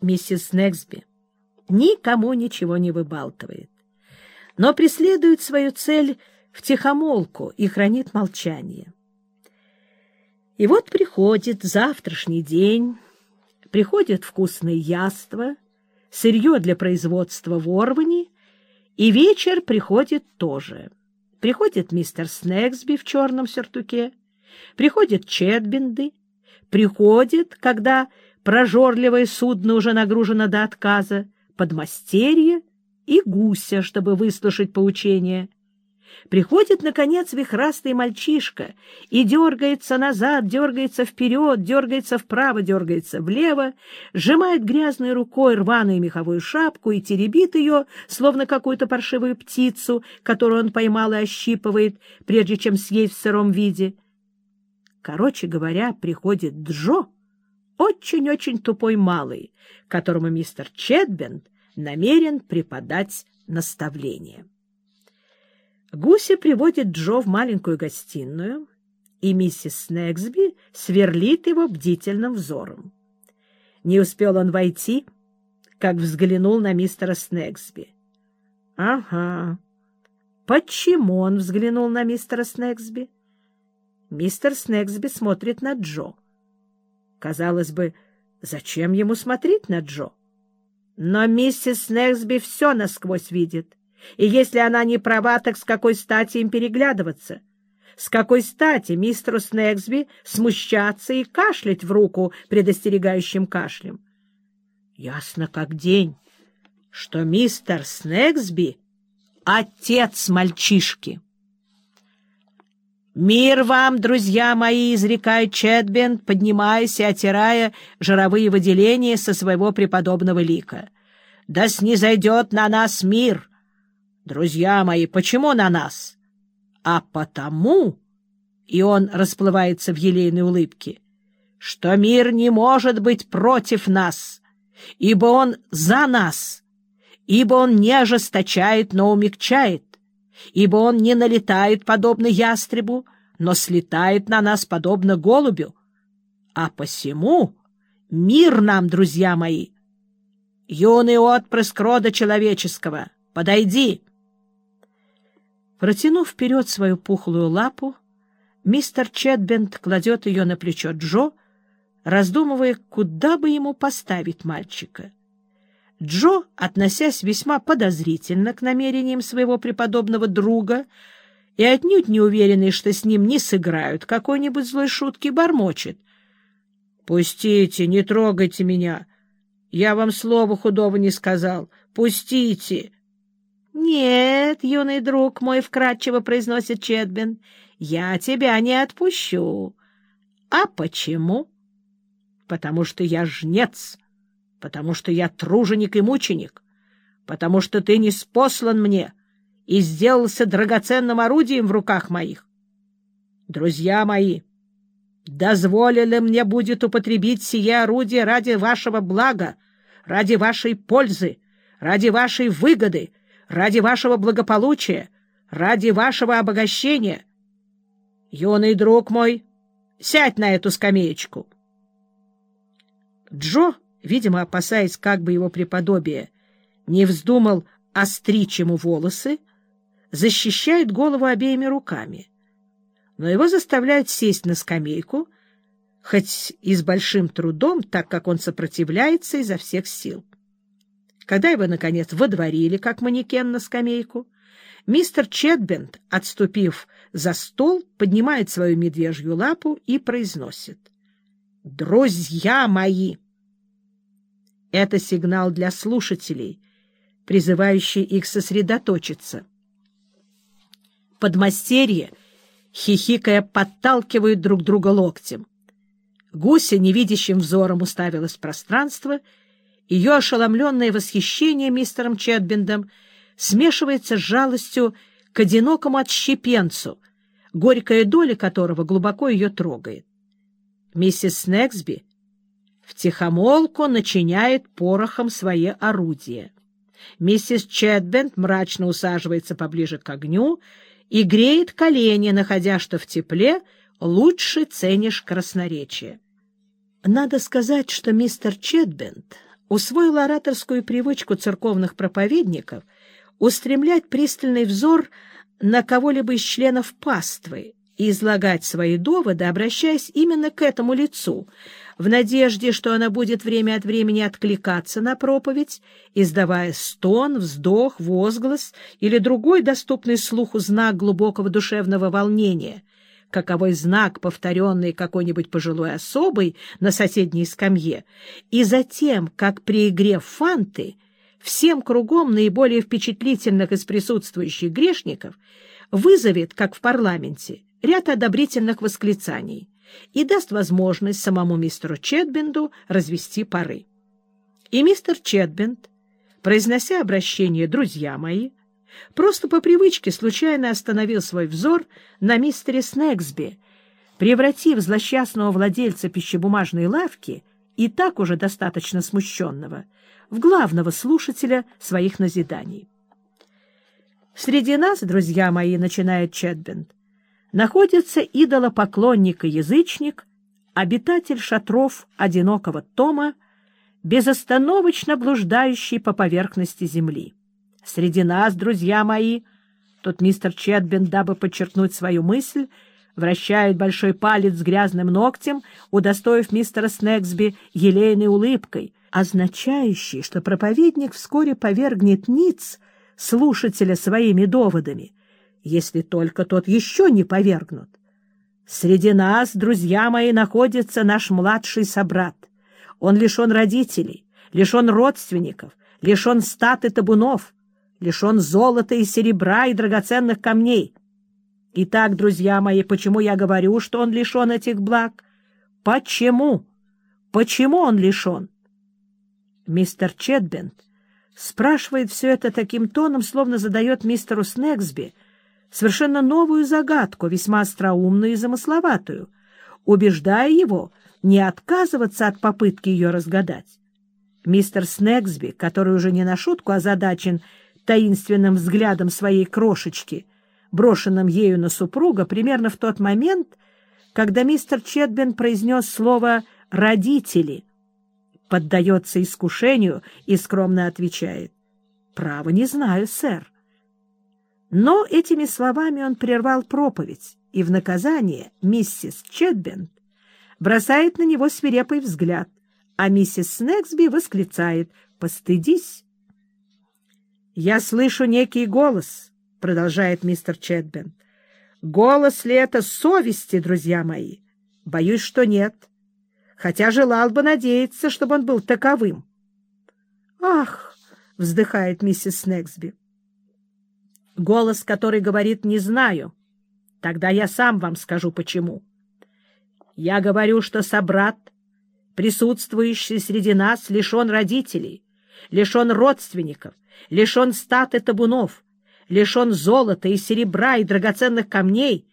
Миссис Снегсби никому ничего не выбалтывает, но преследует свою цель втихомолку и хранит молчание. И вот приходит завтрашний день, приходят вкусные яства, сырье для производства ворвани, и вечер приходит тоже. Приходит мистер Снегсби в черном сюртуке, приходят Четбинды, приходит, когда прожорливое судно уже нагружено до отказа, подмастерье и гуся, чтобы выслушать поучение. Приходит, наконец, вихрастый мальчишка и дергается назад, дергается вперед, дергается вправо, дергается влево, сжимает грязной рукой рваную меховую шапку и теребит ее, словно какую-то паршивую птицу, которую он поймал и ощипывает, прежде чем съесть в сыром виде. Короче говоря, приходит Джо, очень-очень тупой малый, которому мистер Четбенд намерен преподать наставление. Гуси приводит Джо в маленькую гостиную, и миссис Снегсби сверлит его бдительным взором. Не успел он войти, как взглянул на мистера Снегсби. — Ага. Почему он взглянул на мистера Снегсби? Мистер Снегсби смотрит на Джо. Казалось бы, зачем ему смотреть на Джо? Но миссис Снегсби все насквозь видит. И если она не права, так с какой стати им переглядываться? С какой стати мистеру Снегсби смущаться и кашлять в руку предостерегающим кашлем? Ясно как день, что мистер Снегсби — отец мальчишки. «Мир вам, друзья мои!» — изрекает Четбент, поднимаясь и отирая жировые выделения со своего преподобного лика. «Да снизойдет на нас мир!» Друзья мои, почему на нас? А потому, и он расплывается в елейной улыбке, что мир не может быть против нас, ибо он за нас, ибо он не ожесточает, но умягчает, ибо он не налетает, подобно ястребу, но слетает на нас, подобно голубю. А посему мир нам, друзья мои! Юный отпрыск рода человеческого, подойди! Протянув вперед свою пухлую лапу, мистер Четбент кладет ее на плечо Джо, раздумывая, куда бы ему поставить мальчика. Джо, относясь весьма подозрительно к намерениям своего преподобного друга и отнюдь не уверенный, что с ним не сыграют какой-нибудь злой шутки, бормочет. — Пустите, не трогайте меня. Я вам слова худого не сказал. Пустите. «Нет, юный друг мой, — вкратчиво произносит Четбин, — я тебя не отпущу». «А почему?» «Потому что я жнец, потому что я труженик и мученик, потому что ты не спослан мне и сделался драгоценным орудием в руках моих. Друзья мои, дозволено мне будет употребить сие орудие ради вашего блага, ради вашей пользы, ради вашей выгоды, ради вашего благополучия, ради вашего обогащения. Юный друг мой, сядь на эту скамеечку. Джо, видимо, опасаясь, как бы его преподобие не вздумал остричь ему волосы, защищает голову обеими руками, но его заставляют сесть на скамейку, хоть и с большим трудом, так как он сопротивляется изо всех сил. Когда его, наконец, водворили, как манекен на скамейку, мистер Четбент, отступив за стол, поднимает свою медвежью лапу и произносит. «Друзья мои!» Это сигнал для слушателей, призывающий их сосредоточиться. Подмастерье, хихикая, подталкивают друг друга локтем. Гуся невидящим взором уставилась в пространство — ее ошеломленное восхищение мистером Четбендом смешивается с жалостью к одинокому отщепенцу, горькая доля которого глубоко ее трогает. Миссис Снегсби втихомолку начиняет порохом свои орудия. Миссис Четбенд мрачно усаживается поближе к огню и греет колени, находя, что в тепле лучше ценишь красноречие. Надо сказать, что мистер Четбенд усвоил ораторскую привычку церковных проповедников устремлять пристальный взор на кого-либо из членов паствы и излагать свои доводы, обращаясь именно к этому лицу, в надежде, что она будет время от времени откликаться на проповедь, издавая стон, вздох, возглас или другой доступный слуху знак глубокого душевного волнения, каковой знак, повторенный какой-нибудь пожилой особой на соседней скамье, и затем, как при игре фанты, всем кругом наиболее впечатлительных из присутствующих грешников вызовет, как в парламенте, ряд одобрительных восклицаний и даст возможность самому мистеру Четбенду развести пары. И мистер Четбенд, произнося обращение «друзья мои», просто по привычке случайно остановил свой взор на мистере Снегсби, превратив злосчастного владельца пищебумажной лавки, и так уже достаточно смущенного, в главного слушателя своих назиданий. «Среди нас, друзья мои, — начинает Четбенд, находится идолопоклонник и язычник, обитатель шатров одинокого Тома, безостановочно блуждающий по поверхности земли. Среди нас, друзья мои, тут мистер Четбин, дабы подчеркнуть свою мысль, вращает большой палец с грязным ногтем, удостоив мистера Снегсби елейной улыбкой, означающей, что проповедник вскоре повергнет ниц слушателя своими доводами — если только тот еще не повергнут. Среди нас, друзья мои, находится наш младший собрат. Он лишен родителей, лишен родственников, лишен стат и табунов, лишен золота и серебра и драгоценных камней. Итак, друзья мои, почему я говорю, что он лишен этих благ? Почему? Почему он лишен? Мистер Четбент спрашивает все это таким тоном, словно задает мистеру Снегсби — совершенно новую загадку, весьма остроумную и замысловатую, убеждая его не отказываться от попытки ее разгадать. Мистер Снегсби, который уже не на шутку озадачен таинственным взглядом своей крошечки, брошенным ею на супруга, примерно в тот момент, когда мистер Четбен произнес слово «родители», поддается искушению и скромно отвечает «Право не знаю, сэр». Но этими словами он прервал проповедь, и в наказание миссис Четбент бросает на него свирепый взгляд, а миссис Снегсби восклицает «Постыдись!» «Я слышу некий голос», — продолжает мистер Четбент. «Голос ли это совести, друзья мои? Боюсь, что нет, хотя желал бы надеяться, чтобы он был таковым». «Ах!» — вздыхает миссис Снегсби. Голос, который говорит «не знаю». Тогда я сам вам скажу, почему. Я говорю, что собрат, присутствующий среди нас, лишен родителей, лишен родственников, лишен статы табунов, лишен золота и серебра и драгоценных камней,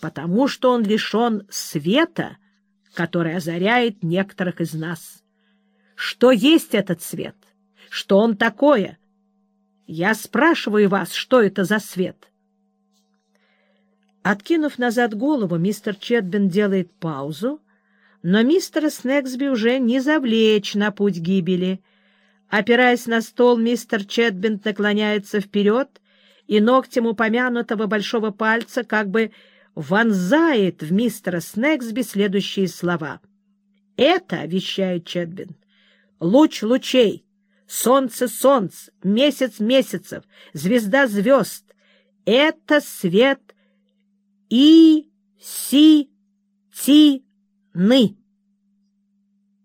потому что он лишен света, который озаряет некоторых из нас. Что есть этот свет? Что он такое? Я спрашиваю вас, что это за свет? Откинув назад голову, мистер Четбин делает паузу, но мистера Снегсби уже не завлечь на путь гибели. Опираясь на стол, мистер Четбин наклоняется вперед и ногтем упомянутого большого пальца как бы вонзает в мистера Снегсби следующие слова. «Это, — вещает Четбин, — луч лучей, солнце солнц, месяц месяцев, звезда звезд. Это свет и си ти ны.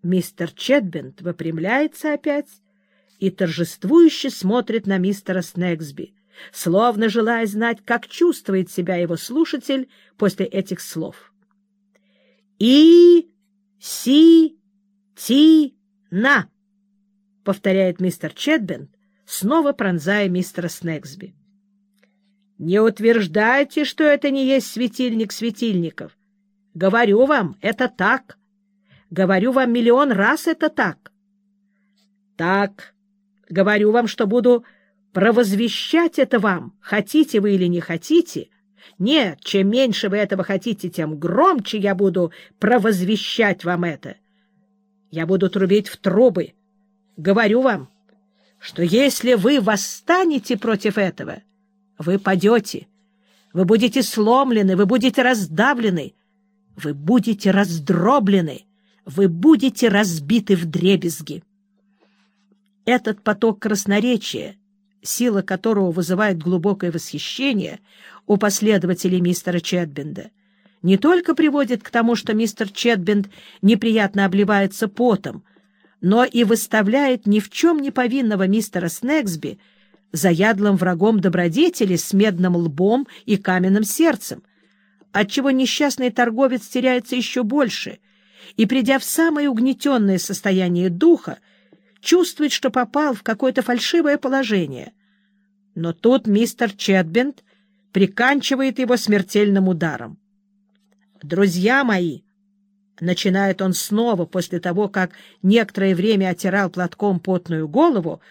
Мистер Четбент выпрямляется опять и торжествующе смотрит на мистера Снегсби, словно желая знать, как чувствует себя его слушатель после этих слов. И си ти на повторяет мистер Четбент, снова пронзая мистера Снегсби. Не утверждайте, что это не есть светильник светильников. Говорю вам, это так. Говорю вам миллион раз это так. Так, говорю вам, что буду провозвещать это вам, хотите вы или не хотите. Нет, чем меньше вы этого хотите, тем громче я буду провозвещать вам это. Я буду трубить в трубы, Говорю вам, что если вы восстанете против этого, вы падете, вы будете сломлены, вы будете раздавлены, вы будете раздроблены, вы будете разбиты в дребезги. Этот поток красноречия, сила которого вызывает глубокое восхищение у последователей мистера Четбенда, не только приводит к тому, что мистер Четбенд неприятно обливается потом, но и выставляет ни в чем не повинного мистера Снегсби заядлым врагом добродетели с медным лбом и каменным сердцем, отчего несчастный торговец теряется еще больше и, придя в самое угнетенное состояние духа, чувствует, что попал в какое-то фальшивое положение. Но тут мистер Четбенд приканчивает его смертельным ударом. «Друзья мои!» — начинает он снова после того, как некоторое время отирал платком потную голову,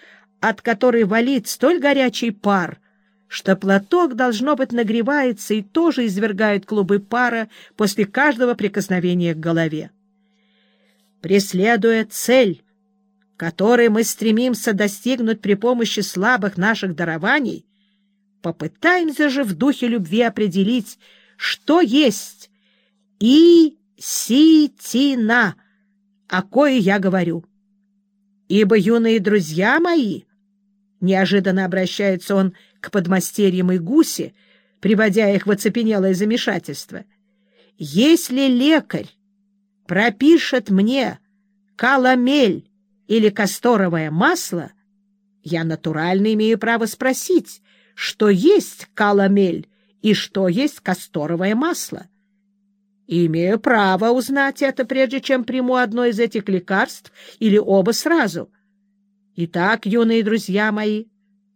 от которой валит столь горячий пар, что платок, должно быть, нагревается и тоже извергает клубы пара после каждого прикосновения к голове. Преследуя цель, которой мы стремимся достигнуть при помощи слабых наших дарований, попытаемся же в духе любви определить, что есть и ситина, о кое я говорю. Ибо, юные друзья мои, неожиданно обращается он к подмастерьям и гусе, приводя их в оцепенелое замешательство, если лекарь пропишет мне каламель или касторовое масло, я натурально имею право спросить, что есть каламель и что есть касторовое масло имею право узнать это, прежде чем приму одно из этих лекарств или оба сразу. Итак, юные друзья мои,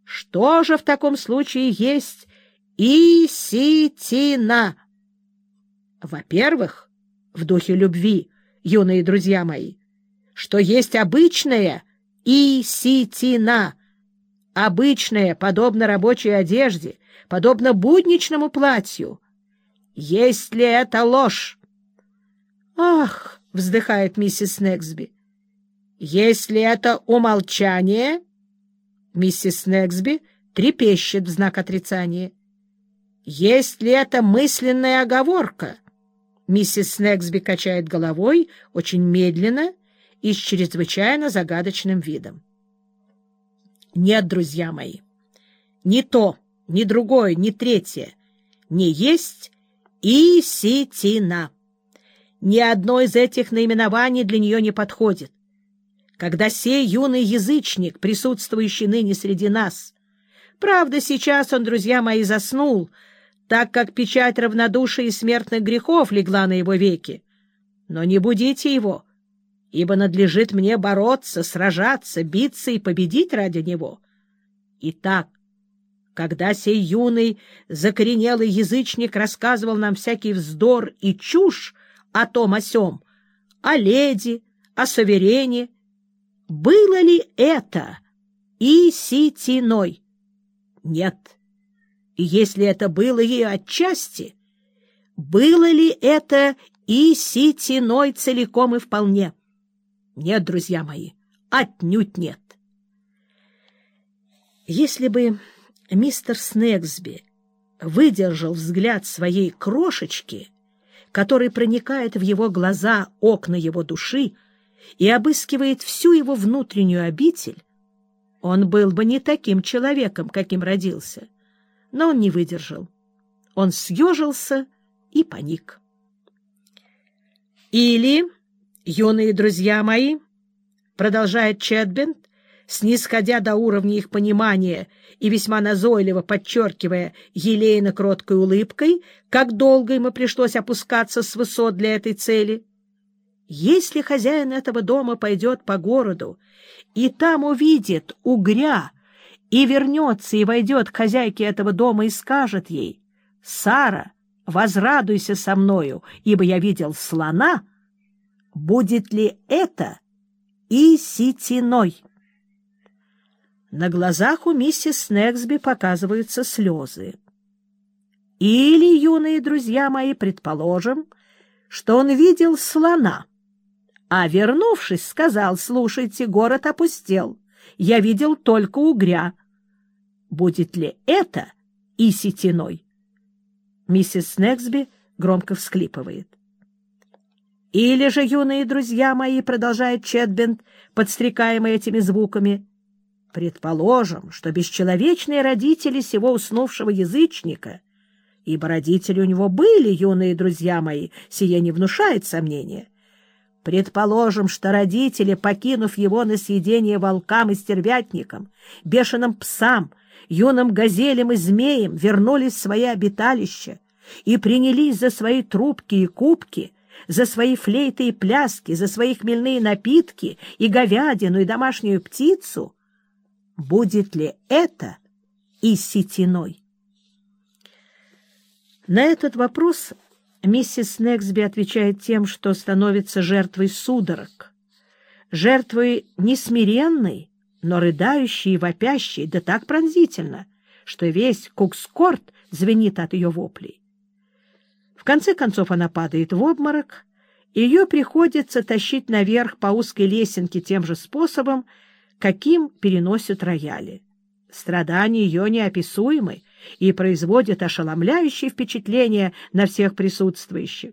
что же в таком случае есть иситина? Во-первых, в духе любви, юные друзья мои, что есть обычная иситина, обычная, подобно рабочей одежде, подобно будничному платью, есть ли это ложь? — Ах! — вздыхает миссис Снегсби. — Если это умолчание... Миссис Снегсби трепещет в знак отрицания. — Есть ли это мысленная оговорка? Миссис Снегсби качает головой очень медленно и с чрезвычайно загадочным видом. — Нет, друзья мои, ни то, ни другое, ни третье не есть и. Ни одно из этих наименований для нее не подходит. Когда сей юный язычник, присутствующий ныне среди нас, правда, сейчас он, друзья мои, заснул, так как печать равнодушия и смертных грехов легла на его веки. Но не будите его, ибо надлежит мне бороться, сражаться, биться и победить ради него. Итак, когда сей юный закоренелый язычник рассказывал нам всякий вздор и чушь о том о сём, о леди, о суверене, было ли это и ситиной? Нет. И если это было ей отчасти, было ли это и ситиной целиком и вполне? Нет, друзья мои, отнюдь нет. Если бы мистер Снегсби выдержал взгляд своей крошечки, который проникает в его глаза окна его души и обыскивает всю его внутреннюю обитель, он был бы не таким человеком, каким родился. Но он не выдержал. Он съежился и паник. Или, юные друзья мои, продолжает Четбент, снисходя до уровня их понимания и весьма назойливо подчеркивая елейно-кроткой улыбкой, как долго ему пришлось опускаться с высот для этой цели. Если хозяин этого дома пойдет по городу и там увидит угря, и вернется и войдет к хозяйке этого дома и скажет ей, «Сара, возрадуйся со мною, ибо я видел слона», будет ли это и ситиной? На глазах у миссис Снегсби показываются слезы. Или, юные друзья мои, предположим, что он видел слона, а, вернувшись, сказал, слушайте, город опустел. Я видел только угря. Будет ли это и сетиной? Миссис Снегсби громко всклипывает. Или же, юные друзья мои, продолжает Четбент, подстрекаемый этими звуками, предположим, что бесчеловечные родители сего уснувшего язычника, ибо родители у него были, юные друзья мои, сие не внушает сомнения, Предположим, что родители, покинув его на съедение волкам и стервятникам, бешеным псам, юным газелям и змеям, вернулись в свои обиталища и принялись за свои трубки и кубки, за свои флейты и пляски, за свои хмельные напитки и говядину и домашнюю птицу, будет ли это и сетиной? На этот вопрос Миссис Нексби отвечает тем, что становится жертвой судорог. Жертвой не смиренной, но рыдающей и вопящей, да так пронзительно, что весь кукскорт звенит от ее воплей. В конце концов она падает в обморок, ее приходится тащить наверх по узкой лесенке тем же способом, каким переносят рояли. Страдания ее неописуемы, и производит ошеломляющее впечатление на всех присутствующих.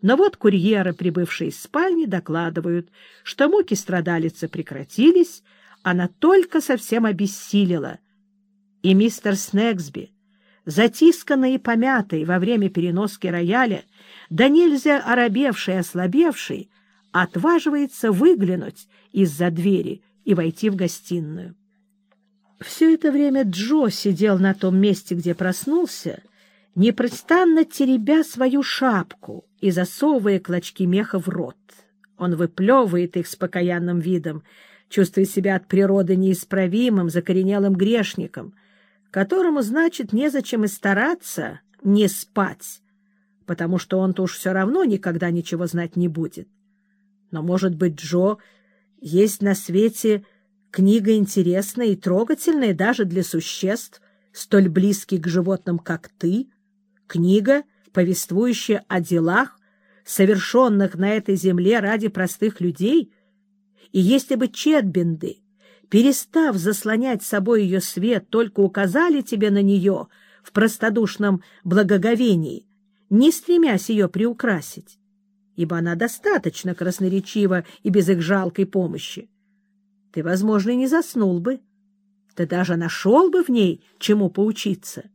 Но вот курьеры, прибывшие из спальни, докладывают, что муки страдалицы прекратились, она только совсем обессилила. И мистер Снегсби, затисканный и помятый во время переноски рояля, да нельзя оробевший и ослабевший, отваживается выглянуть из-за двери и войти в гостиную. Все это время Джо сидел на том месте, где проснулся, непрестанно теребя свою шапку и засовывая клочки меха в рот. Он выплевывает их с покаянным видом, чувствуя себя от природы неисправимым, закоренелым грешником, которому, значит, незачем и стараться не спать, потому что он-то уж все равно никогда ничего знать не будет. Но, может быть, Джо есть на свете Книга интересная и трогательная даже для существ, столь близких к животным, как ты. Книга, повествующая о делах, совершенных на этой земле ради простых людей. И если бы Четбинды, перестав заслонять собой ее свет, только указали тебе на нее в простодушном благоговении, не стремясь ее приукрасить, ибо она достаточно красноречива и без их жалкой помощи, ты, возможно, и не заснул бы. Ты даже нашел бы в ней чему поучиться.